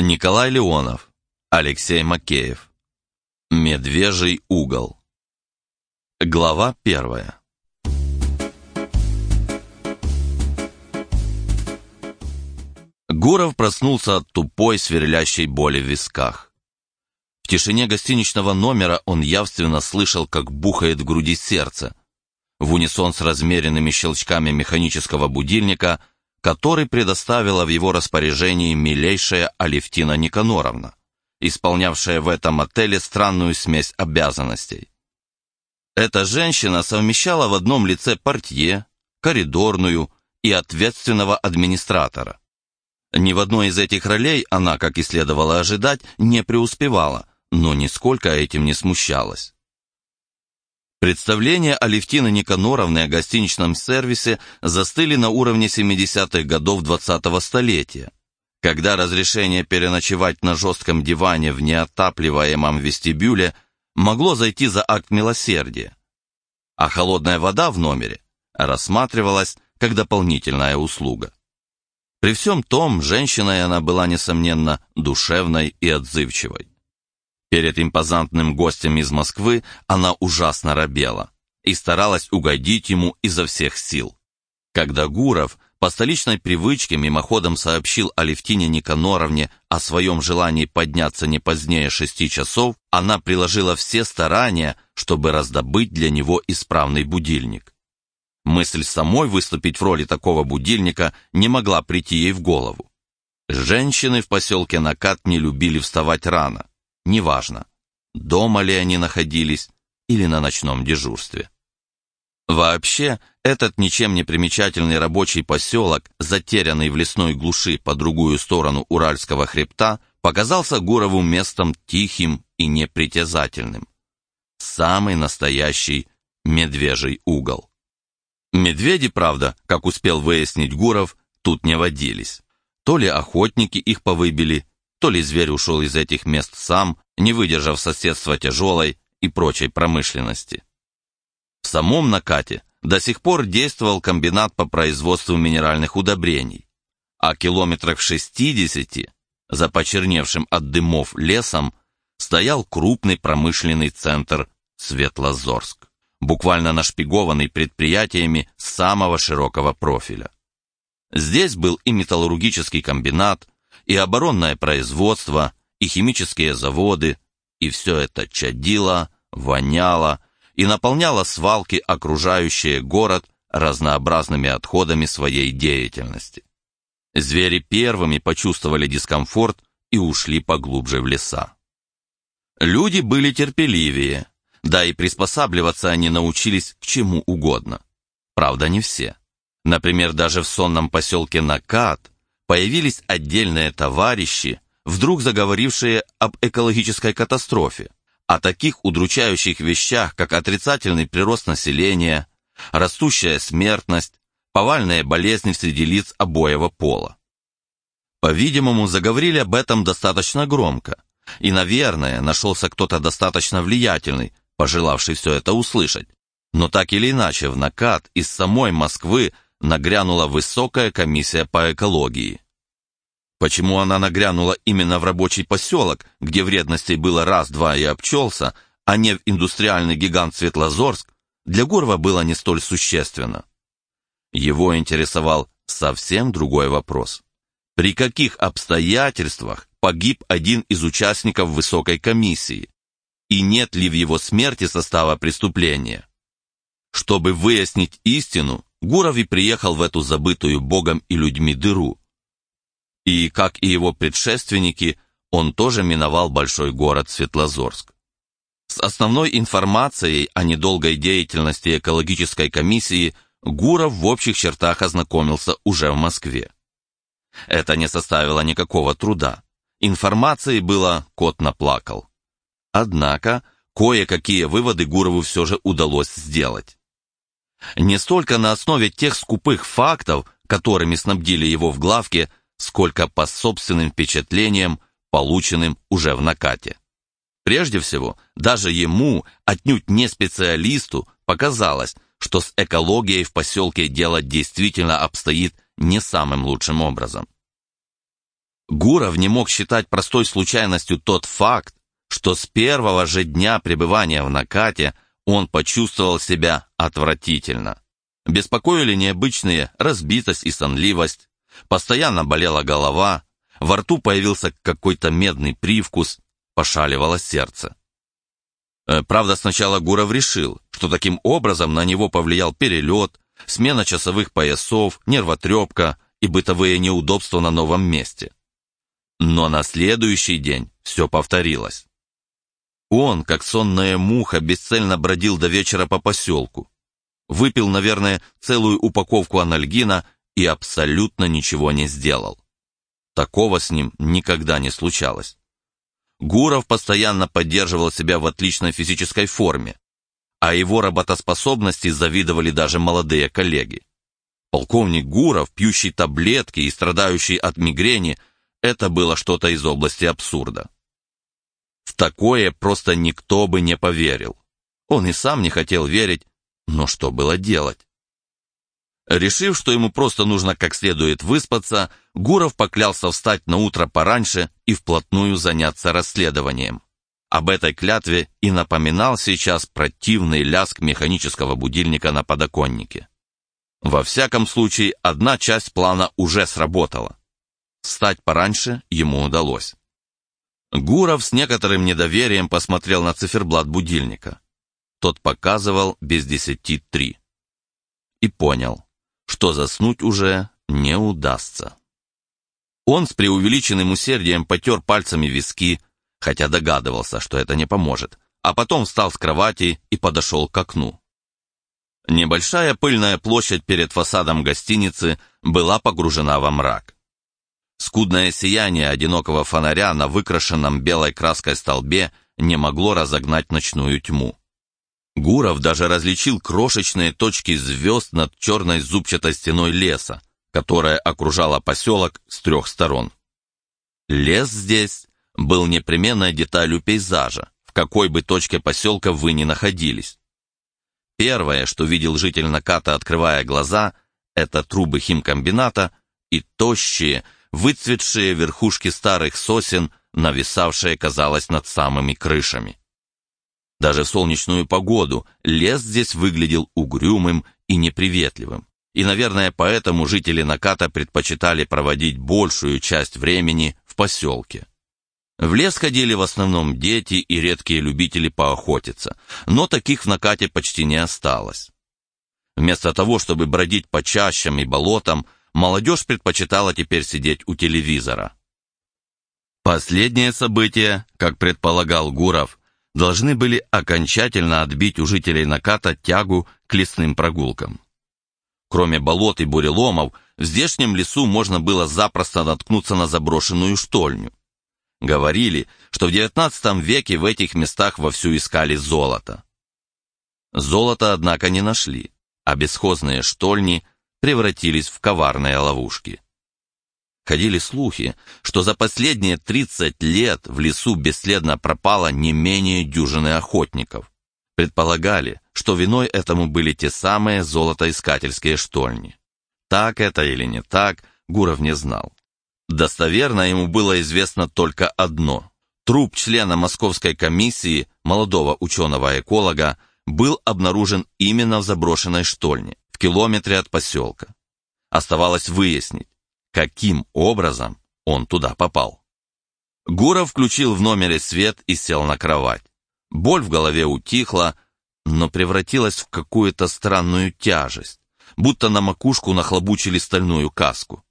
Николай Леонов, Алексей Макеев. Медвежий угол. Глава первая. Гуров проснулся от тупой, сверлящей боли в висках. В тишине гостиничного номера он явственно слышал, как бухает в груди сердце. В унисон с размеренными щелчками механического будильника – который предоставила в его распоряжении милейшая Алевтина Никаноровна, исполнявшая в этом отеле странную смесь обязанностей. Эта женщина совмещала в одном лице портье, коридорную и ответственного администратора. Ни в одной из этих ролей она, как и следовало ожидать, не преуспевала, но нисколько этим не смущалась. Представления Алевтины Никаноровны о гостиничном сервисе застыли на уровне 70-х годов 20-го столетия, когда разрешение переночевать на жестком диване в неотапливаемом вестибюле могло зайти за акт милосердия, а холодная вода в номере рассматривалась как дополнительная услуга. При всем том, женщиной она была, несомненно, душевной и отзывчивой. Перед импозантным гостем из Москвы она ужасно робела и старалась угодить ему изо всех сил. Когда Гуров по столичной привычке мимоходом сообщил Алевтине Никаноровне о своем желании подняться не позднее шести часов, она приложила все старания, чтобы раздобыть для него исправный будильник. Мысль самой выступить в роли такого будильника не могла прийти ей в голову. Женщины в поселке Накат не любили вставать рано неважно, дома ли они находились или на ночном дежурстве. Вообще, этот ничем не примечательный рабочий поселок, затерянный в лесной глуши по другую сторону Уральского хребта, показался Гурову местом тихим и непритязательным. Самый настоящий медвежий угол. Медведи, правда, как успел выяснить Гуров, тут не водились. То ли охотники их повыбили, то ли зверь ушел из этих мест сам, не выдержав соседства тяжелой и прочей промышленности. В самом накате до сих пор действовал комбинат по производству минеральных удобрений, а километрах в 60 за почерневшим от дымов лесом стоял крупный промышленный центр Светлозорск, буквально нашпигованный предприятиями самого широкого профиля. Здесь был и металлургический комбинат, и оборонное производство, и химические заводы, и все это чадило, воняло и наполняло свалки, окружающие город, разнообразными отходами своей деятельности. Звери первыми почувствовали дискомфорт и ушли поглубже в леса. Люди были терпеливее, да и приспосабливаться они научились к чему угодно. Правда, не все. Например, даже в сонном поселке Накат появились отдельные товарищи, вдруг заговорившие об экологической катастрофе, о таких удручающих вещах, как отрицательный прирост населения, растущая смертность, повальные болезни среди лиц обоего пола. По-видимому, заговорили об этом достаточно громко, и, наверное, нашелся кто-то достаточно влиятельный, пожелавший все это услышать. Но так или иначе, в накат из самой Москвы нагрянула высокая комиссия по экологии. Почему она нагрянула именно в рабочий поселок, где вредностей было раз-два и обчелся, а не в индустриальный гигант Светлозорск, для Гурова было не столь существенно. Его интересовал совсем другой вопрос. При каких обстоятельствах погиб один из участников высокой комиссии? И нет ли в его смерти состава преступления? Чтобы выяснить истину, Гуров и приехал в эту забытую Богом и людьми дыру. И, как и его предшественники, он тоже миновал большой город Светлозорск. С основной информацией о недолгой деятельности экологической комиссии Гуров в общих чертах ознакомился уже в Москве. Это не составило никакого труда. Информации было кот наплакал. Однако, кое-какие выводы Гурову все же удалось сделать. Не столько на основе тех скупых фактов, которыми снабдили его в главке, сколько по собственным впечатлениям, полученным уже в накате. Прежде всего, даже ему, отнюдь не специалисту, показалось, что с экологией в поселке дело действительно обстоит не самым лучшим образом. Гуров не мог считать простой случайностью тот факт, что с первого же дня пребывания в накате он почувствовал себя отвратительно. Беспокоили необычные разбитость и сонливость, постоянно болела голова, во рту появился какой-то медный привкус, пошаливало сердце. Э, правда, сначала Гуров решил, что таким образом на него повлиял перелет, смена часовых поясов, нервотрепка и бытовые неудобства на новом месте. Но на следующий день все повторилось. Он, как сонная муха, бесцельно бродил до вечера по поселку. Выпил, наверное, целую упаковку анальгина и абсолютно ничего не сделал. Такого с ним никогда не случалось. Гуров постоянно поддерживал себя в отличной физической форме, а его работоспособности завидовали даже молодые коллеги. Полковник Гуров, пьющий таблетки и страдающий от мигрени, это было что-то из области абсурда. В такое просто никто бы не поверил. Он и сам не хотел верить, но что было делать? Решив, что ему просто нужно как следует выспаться, Гуров поклялся встать на утро пораньше и вплотную заняться расследованием. Об этой клятве и напоминал сейчас противный ляск механического будильника на подоконнике. Во всяком случае, одна часть плана уже сработала. Встать пораньше ему удалось. Гуров с некоторым недоверием посмотрел на циферблат будильника. Тот показывал без десяти три. И понял, что заснуть уже не удастся. Он с преувеличенным усердием потер пальцами виски, хотя догадывался, что это не поможет, а потом встал с кровати и подошел к окну. Небольшая пыльная площадь перед фасадом гостиницы была погружена во мрак. Скудное сияние одинокого фонаря на выкрашенном белой краской столбе не могло разогнать ночную тьму. Гуров даже различил крошечные точки звезд над черной зубчатой стеной леса, которая окружала поселок с трех сторон. Лес здесь был непременной деталью пейзажа, в какой бы точке поселка вы ни находились. Первое, что видел житель Наката, открывая глаза, это трубы химкомбината и тощие, выцветшие верхушки старых сосен, нависавшие, казалось, над самыми крышами. Даже в солнечную погоду лес здесь выглядел угрюмым и неприветливым. И, наверное, поэтому жители Наката предпочитали проводить большую часть времени в поселке. В лес ходили в основном дети и редкие любители поохотиться, но таких в Накате почти не осталось. Вместо того, чтобы бродить по чащам и болотам, молодежь предпочитала теперь сидеть у телевизора. Последнее событие, как предполагал Гуров, должны были окончательно отбить у жителей Наката тягу к лесным прогулкам. Кроме болот и буреломов, в здешнем лесу можно было запросто наткнуться на заброшенную штольню. Говорили, что в XIX веке в этих местах вовсю искали золото. Золото, однако, не нашли, а бесхозные штольни превратились в коварные ловушки. Ходили слухи, что за последние 30 лет в лесу бесследно пропало не менее дюжины охотников. Предполагали, что виной этому были те самые золотоискательские штольни. Так это или не так, Гуров не знал. Достоверно ему было известно только одно. Труп члена Московской комиссии, молодого ученого-эколога, был обнаружен именно в заброшенной штольне в километре от поселка. Оставалось выяснить, каким образом он туда попал. Гуров включил в номере свет и сел на кровать. Боль в голове утихла, но превратилась в какую-то странную тяжесть, будто на макушку нахлобучили стальную каску.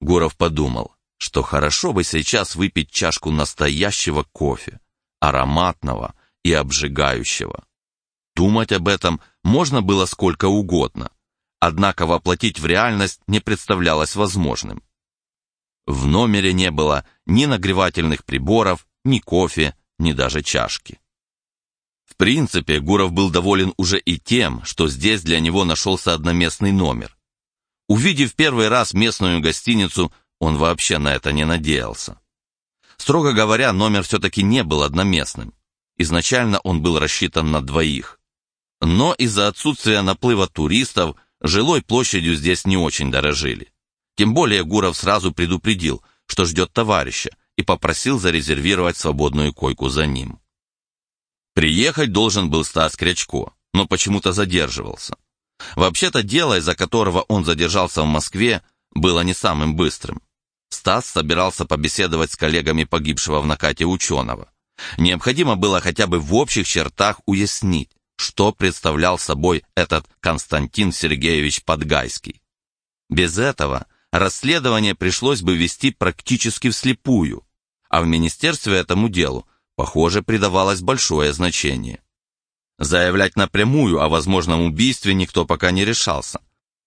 Гуров подумал, что хорошо бы сейчас выпить чашку настоящего кофе, ароматного и обжигающего. Думать об этом можно было сколько угодно, однако воплотить в реальность не представлялось возможным. В номере не было ни нагревательных приборов, ни кофе, ни даже чашки. В принципе, Гуров был доволен уже и тем, что здесь для него нашелся одноместный номер. Увидев первый раз местную гостиницу, он вообще на это не надеялся. Строго говоря, номер все-таки не был одноместным. Изначально он был рассчитан на двоих. Но из-за отсутствия наплыва туристов жилой площадью здесь не очень дорожили. Тем более Гуров сразу предупредил, что ждет товарища, и попросил зарезервировать свободную койку за ним. Приехать должен был Стас Крячко, но почему-то задерживался. Вообще-то дело, из-за которого он задержался в Москве, было не самым быстрым. Стас собирался побеседовать с коллегами погибшего в накате ученого. Необходимо было хотя бы в общих чертах уяснить, что представлял собой этот Константин Сергеевич Подгайский. Без этого расследование пришлось бы вести практически вслепую, а в министерстве этому делу, похоже, придавалось большое значение. Заявлять напрямую о возможном убийстве никто пока не решался.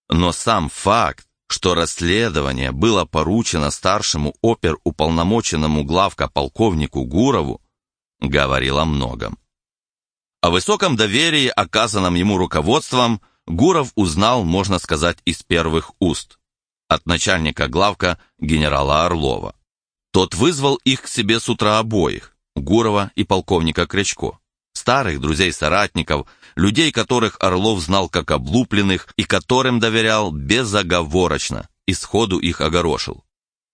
Но сам факт, что расследование было поручено старшему оперуполномоченному главка полковнику Гурову, говорил о многом. О высоком доверии, оказанном ему руководством, Гуров узнал, можно сказать, из первых уст. От начальника главка генерала Орлова. Тот вызвал их к себе с утра обоих, Гурова и полковника Крячко. Старых друзей-соратников, людей, которых Орлов знал как облупленных и которым доверял безоговорочно, и сходу их огорошил.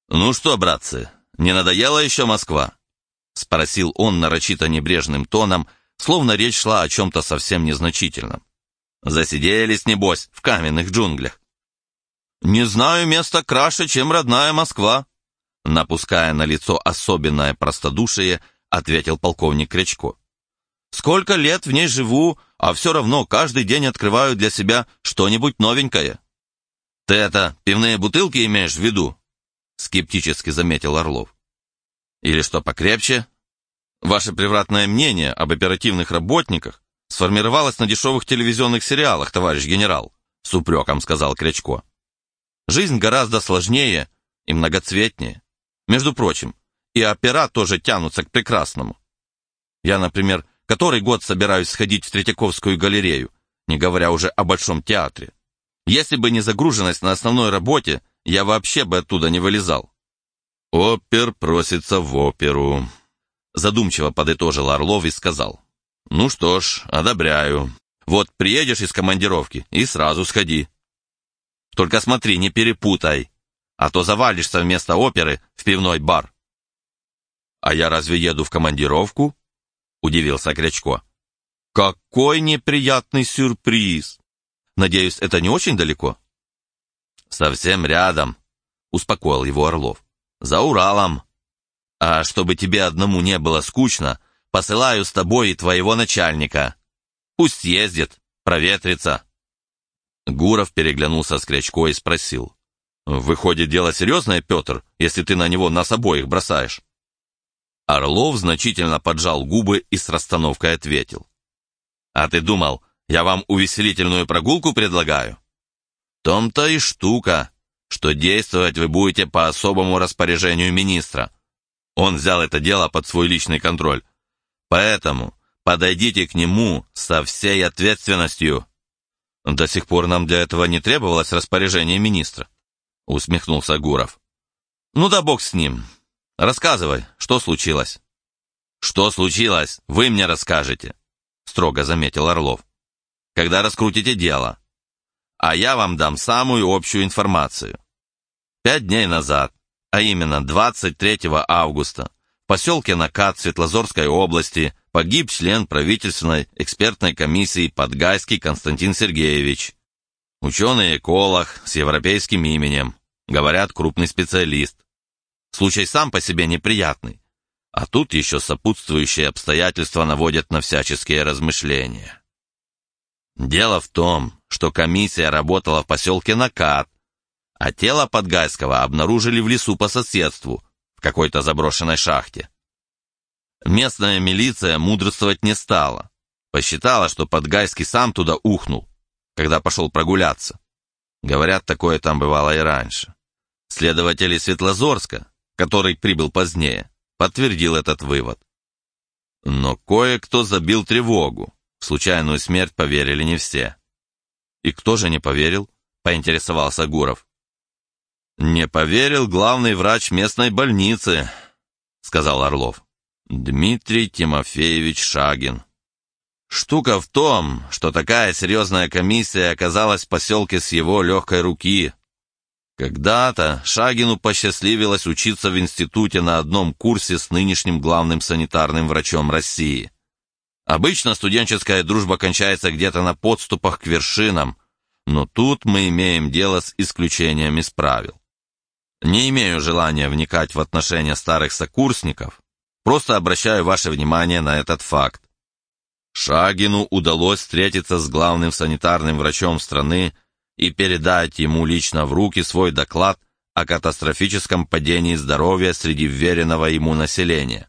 «Ну что, братцы, не надоела еще Москва?» — спросил он нарочито небрежным тоном, словно речь шла о чем-то совсем незначительном. «Засиделись, небось, в каменных джунглях». «Не знаю места краше, чем родная Москва», напуская на лицо особенное простодушие, ответил полковник Крячко. «Сколько лет в ней живу, а все равно каждый день открываю для себя что-нибудь новенькое». «Ты это, пивные бутылки имеешь в виду?» скептически заметил Орлов. Или что покрепче? Ваше превратное мнение об оперативных работниках сформировалось на дешевых телевизионных сериалах, товарищ генерал, с упреком сказал Крячко. Жизнь гораздо сложнее и многоцветнее. Между прочим, и опера тоже тянутся к прекрасному. Я, например, который год собираюсь сходить в Третьяковскую галерею, не говоря уже о Большом театре. Если бы не загруженность на основной работе, я вообще бы оттуда не вылезал. «Опер просится в оперу», — задумчиво подытожил Орлов и сказал. «Ну что ж, одобряю. Вот приедешь из командировки и сразу сходи. Только смотри, не перепутай, а то завалишься вместо оперы в пивной бар». «А я разве еду в командировку?» — удивился Крячко. «Какой неприятный сюрприз! Надеюсь, это не очень далеко?» «Совсем рядом», — успокоил его Орлов за Уралом. А чтобы тебе одному не было скучно, посылаю с тобой и твоего начальника. Пусть ездит, проветрится». Гуров переглянулся с Крячко и спросил. «Выходит, дело серьезное, Петр, если ты на него нас обоих бросаешь?» Орлов значительно поджал губы и с расстановкой ответил. «А ты думал, я вам увеселительную прогулку предлагаю?» «Том-то и штука что действовать вы будете по особому распоряжению министра. Он взял это дело под свой личный контроль. Поэтому подойдите к нему со всей ответственностью. До сих пор нам для этого не требовалось распоряжение министра, усмехнулся Гуров. Ну да бог с ним. Рассказывай, что случилось. Что случилось, вы мне расскажете, строго заметил Орлов. Когда раскрутите дело. А я вам дам самую общую информацию. Пять дней назад, а именно 23 августа, в поселке Накат Светлозорской области погиб член правительственной экспертной комиссии Подгайский Константин Сергеевич. Ученый-эколог с европейским именем, говорят, крупный специалист. Случай сам по себе неприятный, а тут еще сопутствующие обстоятельства наводят на всяческие размышления. Дело в том, что комиссия работала в поселке Накат, а тело Подгайского обнаружили в лесу по соседству, в какой-то заброшенной шахте. Местная милиция мудрствовать не стала. Посчитала, что Подгайский сам туда ухнул, когда пошел прогуляться. Говорят, такое там бывало и раньше. Следователь Светлозорска, который прибыл позднее, подтвердил этот вывод. Но кое-кто забил тревогу. В случайную смерть поверили не все. «И кто же не поверил?» — поинтересовался Гуров. «Не поверил главный врач местной больницы», — сказал Орлов. «Дмитрий Тимофеевич Шагин». Штука в том, что такая серьезная комиссия оказалась в поселке с его легкой руки. Когда-то Шагину посчастливилось учиться в институте на одном курсе с нынешним главным санитарным врачом России. Обычно студенческая дружба кончается где-то на подступах к вершинам, но тут мы имеем дело с исключением из правил. Не имею желания вникать в отношения старых сокурсников, просто обращаю ваше внимание на этот факт. Шагину удалось встретиться с главным санитарным врачом страны и передать ему лично в руки свой доклад о катастрофическом падении здоровья среди вверенного ему населения.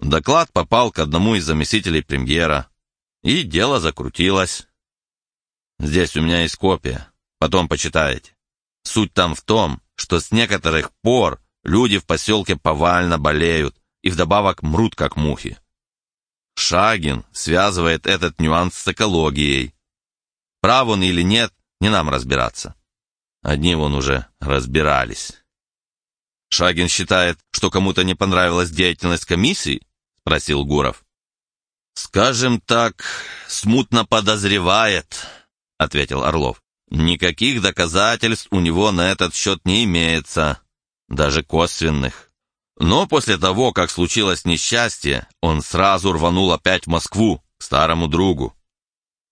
Доклад попал к одному из заместителей премьера, и дело закрутилось. Здесь у меня есть копия, потом почитаете. Суть там в том, что с некоторых пор люди в поселке повально болеют и вдобавок мрут как мухи. Шагин связывает этот нюанс с экологией. Прав он или нет, не нам разбираться. Одни вон уже разбирались. Шагин считает, что кому-то не понравилась деятельность комиссии? Спросил Гуров. Скажем так, смутно подозревает, ответил Орлов. Никаких доказательств у него на этот счет не имеется, даже косвенных. Но после того, как случилось несчастье, он сразу рванул опять в Москву, к старому другу.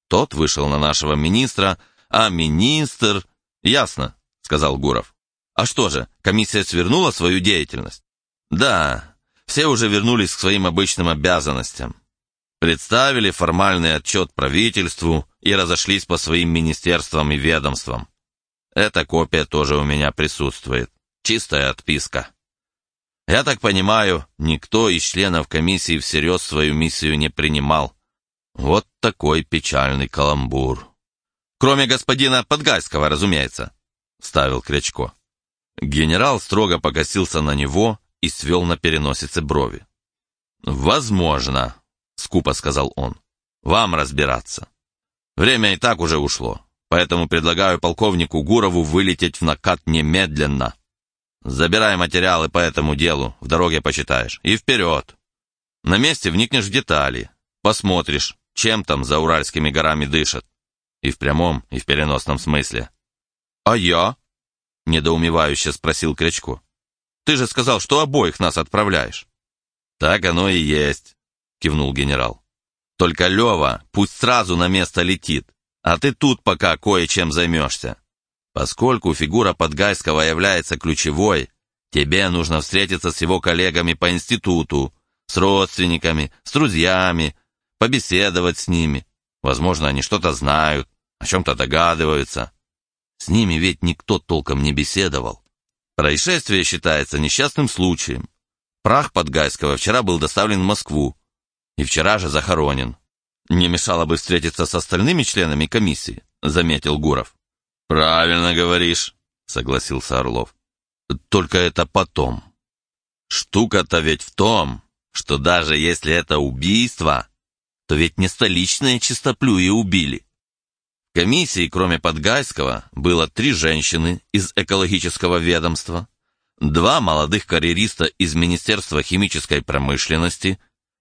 Тот вышел на нашего министра, а министр... Ясно, сказал Гуров. А что же, комиссия свернула свою деятельность? Да, все уже вернулись к своим обычным обязанностям. Представили формальный отчет правительству и разошлись по своим министерствам и ведомствам. Эта копия тоже у меня присутствует. Чистая отписка. Я так понимаю, никто из членов комиссии всерьез свою миссию не принимал. Вот такой печальный каламбур. Кроме господина Подгайского, разумеется, ставил Крячко. Генерал строго покосился на него и свел на переносице брови. «Возможно», — скупо сказал он, — «вам разбираться. Время и так уже ушло, поэтому предлагаю полковнику Гурову вылететь в накат немедленно. Забирай материалы по этому делу, в дороге почитаешь, и вперед. На месте вникнешь в детали, посмотришь, чем там за Уральскими горами дышат. И в прямом, и в переносном смысле. «А я?» — недоумевающе спросил Крячко. «Ты же сказал, что обоих нас отправляешь». «Так оно и есть», — кивнул генерал. «Только Лева пусть сразу на место летит, а ты тут пока кое-чем займешься. Поскольку фигура Подгайского является ключевой, тебе нужно встретиться с его коллегами по институту, с родственниками, с друзьями, побеседовать с ними. Возможно, они что-то знают, о чем-то догадываются. С ними ведь никто толком не беседовал. Происшествие считается несчастным случаем. Прах Подгайского вчера был доставлен в Москву и вчера же захоронен. Не мешало бы встретиться с остальными членами комиссии, заметил Гуров. Правильно говоришь, согласился Орлов. Только это потом. Штука-то ведь в том, что даже если это убийство, то ведь не столичные чистоплюи убили. В комиссии, кроме Подгайского, было три женщины из экологического ведомства, два молодых карьериста из Министерства химической промышленности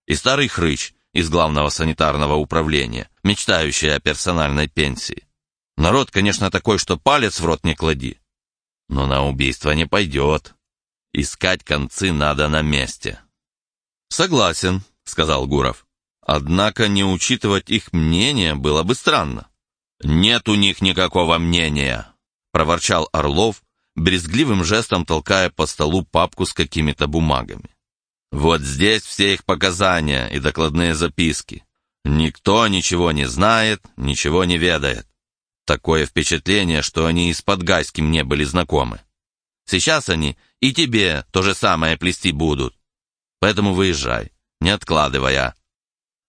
и старый хрыч из Главного санитарного управления, мечтающий о персональной пенсии. Народ, конечно, такой, что палец в рот не клади, но на убийство не пойдет. Искать концы надо на месте. «Согласен», — сказал Гуров. Однако не учитывать их мнение было бы странно. «Нет у них никакого мнения», — проворчал Орлов, брезгливым жестом толкая по столу папку с какими-то бумагами. «Вот здесь все их показания и докладные записки. Никто ничего не знает, ничего не ведает. Такое впечатление, что они и с Подгайским не были знакомы. Сейчас они и тебе то же самое плести будут. Поэтому выезжай, не откладывая,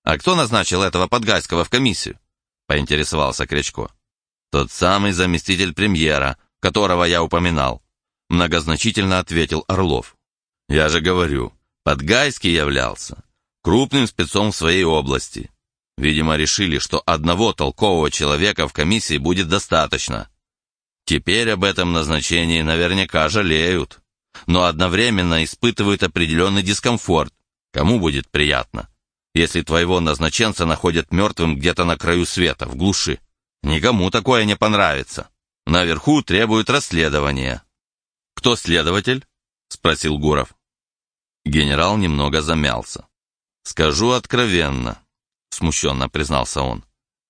«А кто назначил этого Подгайского в комиссию?» — поинтересовался Крячко. «Тот самый заместитель премьера, которого я упоминал», — многозначительно ответил Орлов. «Я же говорю, Подгайский являлся крупным спецом в своей области. Видимо, решили, что одного толкового человека в комиссии будет достаточно. Теперь об этом назначении наверняка жалеют, но одновременно испытывают определенный дискомфорт. Кому будет приятно? если твоего назначенца находят мертвым где-то на краю света, в глуши. Никому такое не понравится. Наверху требуют расследования. «Кто следователь?» — спросил Гуров. Генерал немного замялся. «Скажу откровенно», — смущенно признался он.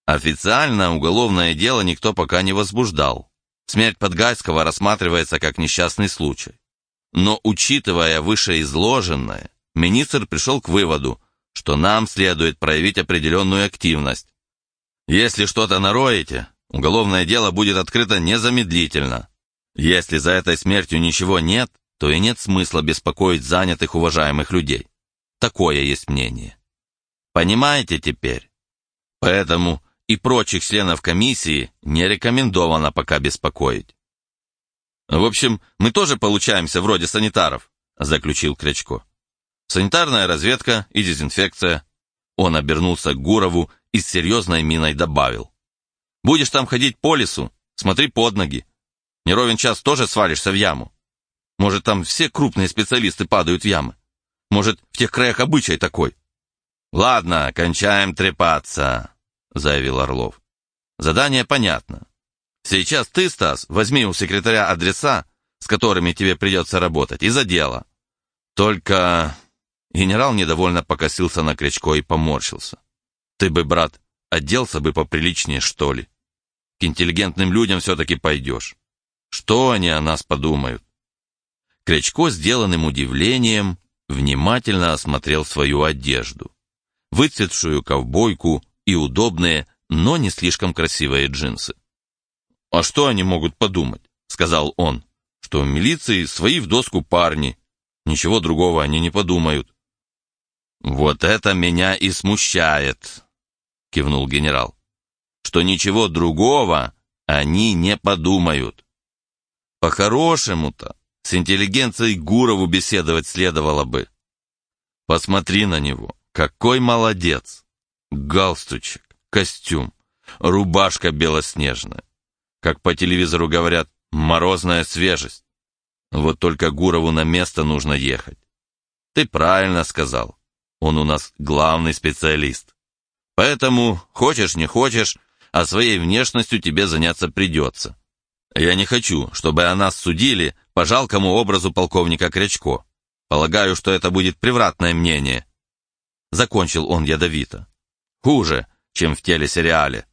«Официально уголовное дело никто пока не возбуждал. Смерть Подгайского рассматривается как несчастный случай. Но, учитывая вышеизложенное, министр пришел к выводу, что нам следует проявить определенную активность. Если что-то нароете, уголовное дело будет открыто незамедлительно. Если за этой смертью ничего нет, то и нет смысла беспокоить занятых уважаемых людей. Такое есть мнение. Понимаете теперь? Поэтому и прочих членов комиссии не рекомендовано пока беспокоить. «В общем, мы тоже получаемся вроде санитаров», заключил Крячко. «Санитарная разведка и дезинфекция». Он обернулся к Гурову и с серьезной миной добавил. «Будешь там ходить по лесу, смотри под ноги. Не ровен час тоже свалишься в яму. Может, там все крупные специалисты падают в ямы. Может, в тех краях обычай такой». «Ладно, кончаем трепаться», — заявил Орлов. «Задание понятно. Сейчас ты, Стас, возьми у секретаря адреса, с которыми тебе придется работать, и за дело. Только...» Генерал недовольно покосился на Крячко и поморщился. «Ты бы, брат, оделся бы поприличнее, что ли? К интеллигентным людям все-таки пойдешь. Что они о нас подумают?» Крячко, сделанным удивлением, внимательно осмотрел свою одежду. Выцветшую ковбойку и удобные, но не слишком красивые джинсы. «А что они могут подумать?» — сказал он. «Что в милиции свои в доску парни. Ничего другого они не подумают». «Вот это меня и смущает», — кивнул генерал. «Что ничего другого они не подумают. По-хорошему-то с интеллигенцией Гурову беседовать следовало бы. Посмотри на него, какой молодец. Галстучек, костюм, рубашка белоснежная как по телевизору говорят, морозная свежесть. Вот только Гурову на место нужно ехать. Ты правильно сказал. Он у нас главный специалист. Поэтому, хочешь не хочешь, а своей внешностью тебе заняться придется. Я не хочу, чтобы о нас судили по жалкому образу полковника Крячко. Полагаю, что это будет превратное мнение. Закончил он ядовито. Хуже, чем в телесериале.